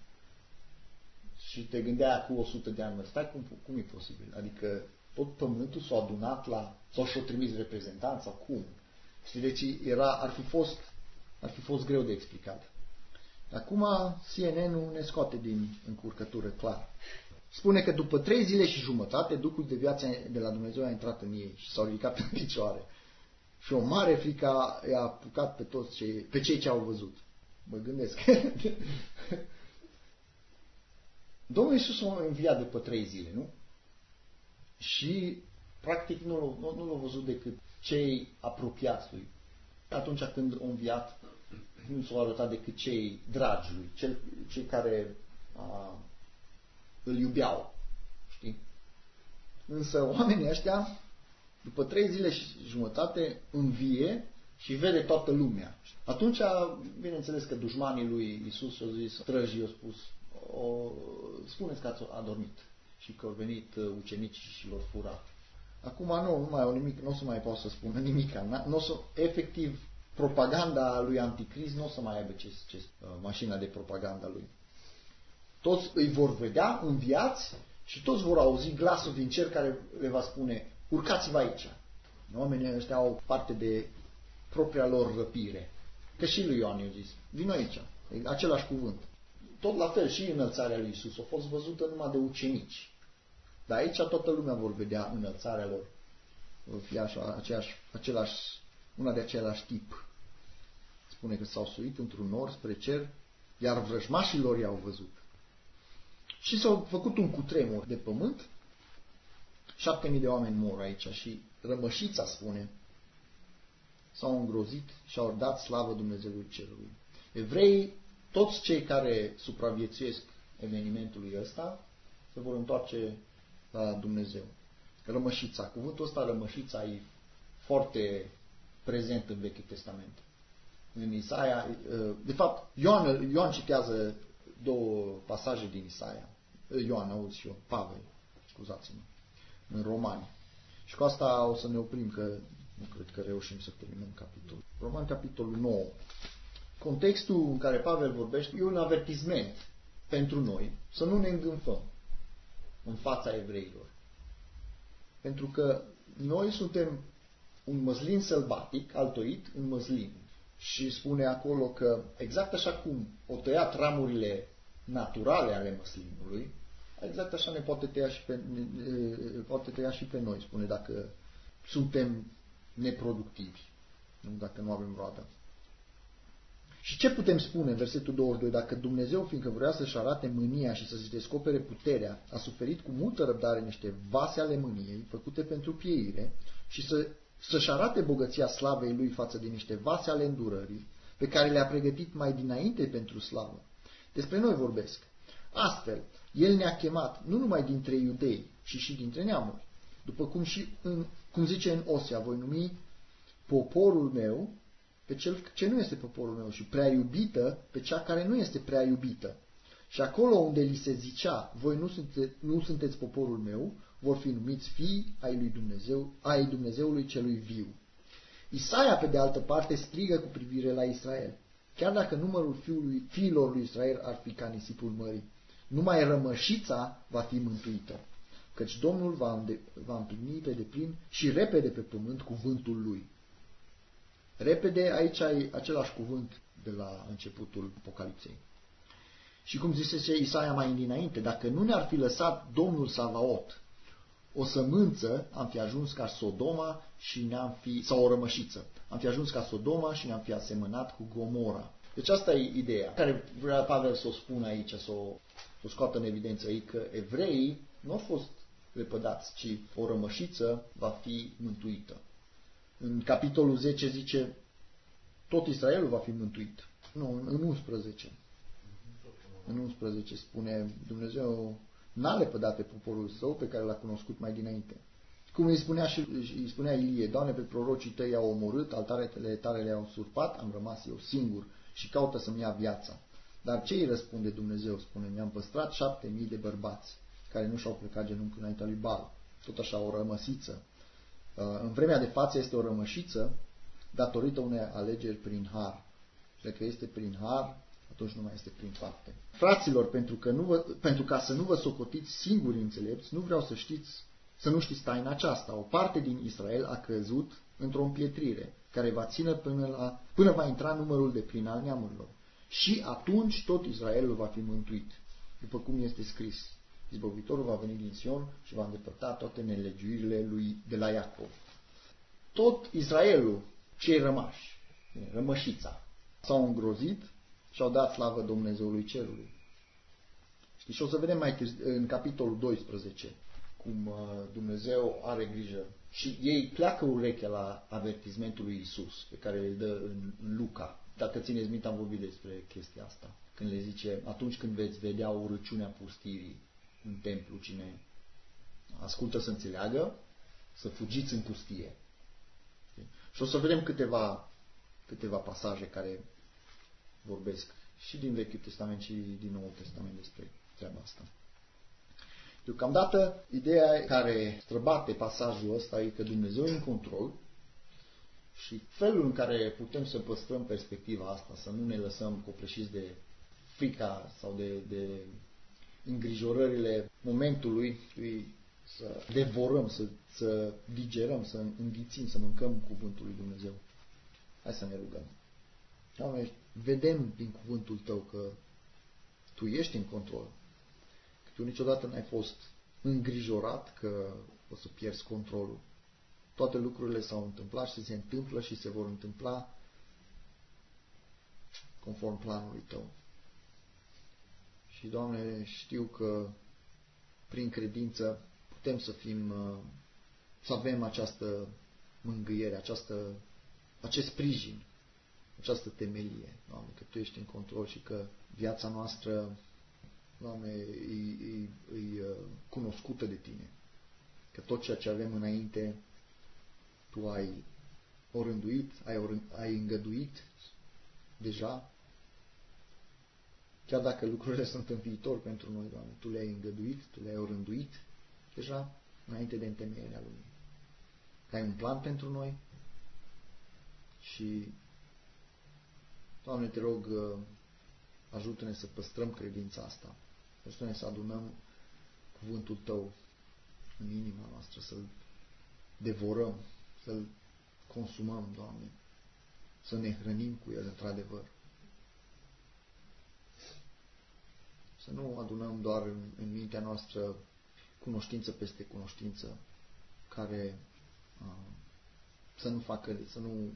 Și te gândea cu 100 de ani, stai cum, cum e posibil? Adică tot pământul s-a adunat la, sau și-a trimis reprezentanți sau cum? Și deci era, ar fi fost, ar fi fost greu de explicat. Acum CNN-ul ne scoate din încurcătură clar. Spune că după trei zile și jumătate, Duhul de viață de la Dumnezeu a intrat în ei și s-au ridicat în picioare. Și o mare frică i-a apucat pe toți cei, pe cei ce au văzut. Mă gândesc. Domnul Iisus a înviat după trei zile, nu? Și practic nu, nu, nu l-au văzut decât cei apropiați lui. Atunci când a înviat, nu s-au arătat decât cei dragi lui, cel, cei care a, îl iubeau. Știi? Însă oamenii ăștia, după trei zile și jumătate, învie și vede toată lumea. Atunci, bineînțeles că dușmanii lui Isus au zis, trăjii au spus, o, spuneți că ați adormit și că au venit ucenicii și l-au furat. Acum nu, nu mai au nimic, nu o să mai pot să spună nimic. Nu o să, efectiv, propaganda lui Anticrist nu o să mai aibă ce, ce, uh, mașina de propaganda lui. Toți îi vor vedea în viață și toți vor auzi glasul din cer care le va spune urcați-vă aici. Oamenii ăștia au parte de propria lor răpire. Că și lui Ioan i-a zis, vin aici. E același cuvânt. Tot la fel și înălțarea lui Isus a fost văzută numai de ucenici. Dar aici toată lumea vor vedea înălțarea lor. Vor fi așa, aceeași, același, una de același tip. Spune că s-au suit într-un nor spre cer, iar vrăjmașii lor i-au văzut. Și s-au făcut un cutremur de pământ, șapte mii de oameni mor aici și rămășița spune, s-au îngrozit și au dat slavă Dumnezeului Cerului. Evrei, toți cei care supraviețuiesc evenimentului ăsta, se vor întoarce la Dumnezeu. Rămășița. Cuvântul ăsta, rămășița, e foarte prezent în Vechiul Testament. În Isaia, de fapt, Ioan, Ioan citează două pasaje din Isaia. Ioan, auzi și eu, Pavel, scuzați-mă, în Romani. Și cu asta o să ne oprim, că nu cred că reușim să terminăm capitolul. Roman, capitolul 9. Contextul în care Pavel vorbește e un avertisment pentru noi să nu ne îngânfăm în fața evreilor. Pentru că noi suntem un măslin sălbatic, altoit în măslin. Și spune acolo că exact așa cum o tăiat ramurile naturale ale măslinului, exact așa ne poate tăia și pe, ne, poate tăia și pe noi, spune, dacă suntem neproductivi, nu? dacă nu avem roadă. Și ce putem spune în versetul 22? Dacă Dumnezeu, fiindcă vrea să-și arate mânia și să-și descopere puterea, a suferit cu multă răbdare niște vase ale mâniei, făcute pentru pieire, și să, să-și arate bogăția slavei lui față de niște vase ale îndurării, pe care le-a pregătit mai dinainte pentru slavă. Despre noi vorbesc. Astfel, El ne-a chemat nu numai dintre iudei, ci și dintre neamuri. După cum, și în, cum zice în Osea, voi numi poporul meu pe cel ce nu este poporul meu și prea iubită pe cea care nu este prea iubită. Și acolo unde li se zicea, voi nu, sunte, nu sunteți poporul meu, vor fi numiți fii ai lui Dumnezeu, ai Dumnezeului celui viu. Isaia, pe de altă parte, strigă cu privire la Israel. Chiar dacă numărul fiului, fiilor lui Israel ar fi ca nisipul mării, numai rămășița va fi mântuită, căci Domnul va, va împlini pe deplin și repede pe pământ cuvântul lui. Repede, aici ai același cuvânt de la începutul Apocalipsei. Și cum zisese Isaia mai dinainte, dacă nu ne-ar fi lăsat Domnul Savaot o sămânță, am fi ajuns ca Sodoma și ne-am fi, sau o rămășiță, am fi ajuns ca Sodoma și ne-am fi asemănat cu Gomora. Deci asta e ideea care vrea Pavel să o spună aici, să o, să o scoată în evidență aici, că evreii nu au fost repădați, ci o rămășiță va fi mântuită. În capitolul 10 zice, tot Israelul va fi mântuit. Nu, în 11. În 11 spune, Dumnezeu n-a lepădat pe poporul său pe care l-a cunoscut mai dinainte. Cum îi spunea, și, îi spunea Ilie, Doamne, pe prorocii tăi au omorât, altarele tale le-au surpat, am rămas eu singur și caută să-mi ia viața. Dar ce îi răspunde Dumnezeu? Spune, mi-am păstrat șapte mii de bărbați care nu și-au plecat genunchi înaintea lui Bal. Tot așa o rămăsiță Uh, în vremea de față este o rămășiță datorită unei alegeri prin har. Și dacă este prin har, atunci nu mai este prin fapte. Fraților, pentru, că nu vă, pentru ca să nu vă socotiți singuri înțelepți, nu vreau să știți, să nu știți taina aceasta. O parte din Israel a căzut într-o împietrire, care va ține până, la, până va intra numărul de plin al neamurilor. Și atunci tot Israelul va fi mântuit, după cum este scris. Izbăvitorul va veni din Sion și va îndepărta toate nelegiuirile lui de la Iacov. Tot Israelul, cei rămași, rămășița, s-au îngrozit și au dat slavă Dumnezeului Cerului. Și o să vedem mai târziu, în capitolul 12 cum uh, Dumnezeu are grijă și ei pleacă urechea la avertizmentul lui Isus pe care îl dă în Luca. Dacă țineți minte, am vorbit despre chestia asta. Când le zice, atunci când veți vedea urăciunea pustirii, în templu, cine ascultă să înțeleagă, să fugiți în pustie. Și o să vedem câteva, câteva pasaje care vorbesc și din Vechiul Testament și din Noul Testament despre treaba asta. Deocamdată, ideea care străbate pasajul ăsta e că Dumnezeu e în control și felul în care putem să păstrăm perspectiva asta, să nu ne lăsăm copleșiți de frica sau de, de îngrijorările momentului, să devorăm, să, să digerăm, să înghițim, să mâncăm cuvântul lui Dumnezeu. Hai să ne rugăm. Doamne, vedem din cuvântul Tău că Tu ești în control. Că Tu niciodată n-ai fost îngrijorat că o să pierzi controlul. Toate lucrurile s-au întâmplat și se întâmplă și se vor întâmpla conform planului Tău. Și, Doamne, știu că prin credință putem să fim, uh, să avem această mângâiere, această, acest sprijin, această temelie, Doamne, că Tu ești în control și că viața noastră, Doamne, e, e, e uh, cunoscută de Tine. că tot ceea ce avem înainte Tu ai orânduit, ai, or, ai îngăduit deja, chiar dacă lucrurile sunt în viitor pentru noi, Doamne, Tu le-ai îngăduit, Tu le-ai orânduit deja înainte de întemeierea lumii. Ai un plan pentru noi și, Doamne, te rog, ajută-ne să păstrăm credința asta. Ajută-ne să adunăm cuvântul Tău în inima noastră, să-L devorăm, să-L consumăm, Doamne, să ne hrănim cu El într-adevăr. Să nu adunăm doar în, în mintea noastră cunoștință peste cunoștință, care uh, să nu facă, să nu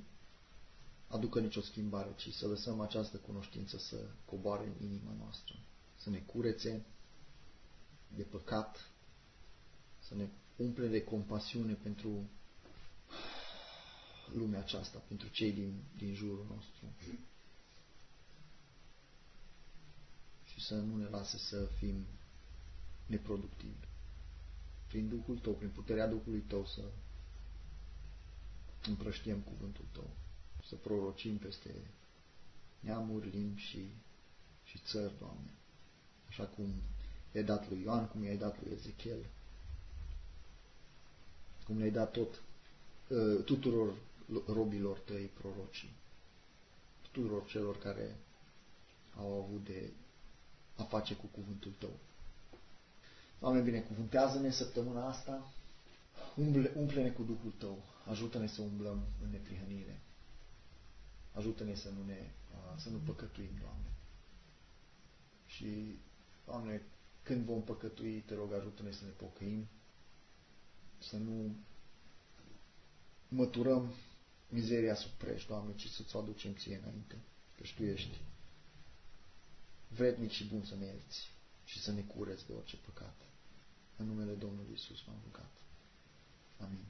aducă nicio schimbare, ci să lăsăm această cunoștință să coboare în inima noastră, să ne curețe de păcat, să ne umple de compasiune pentru lumea aceasta, pentru cei din, din jurul nostru. Și să nu ne lase să fim neproductivi. Prin Duhul Tău, prin puterea Duhului Tău să împrăștiem cuvântul Tău, să prorocim peste neamuri, limbi și, și țări, Doamne. Așa cum i-ai dat lui Ioan, cum i-ai dat lui Ezechiel, cum le-ai dat tot uh, tuturor robilor tăi prorocii, tuturor celor care au avut de a face cu cuvântul tău. Doamne, binecuvântează-ne săptămâna asta, umple, umple-ne cu Duhul Tău, ajută-ne să umblăm în neprihănire, ajută-ne să nu, ne, să nu păcătuim, Doamne. Și, Doamne, când vom păcătui, te rog, ajută-ne să ne pocăim, să nu măturăm mizeria sub preș, Doamne, ci să-ți o aducem ție înainte, că Tu ești vrednic și bun să ne ierți și să ne cureți de orice păcat. În numele Domnului Isus m-am rugat. Amin.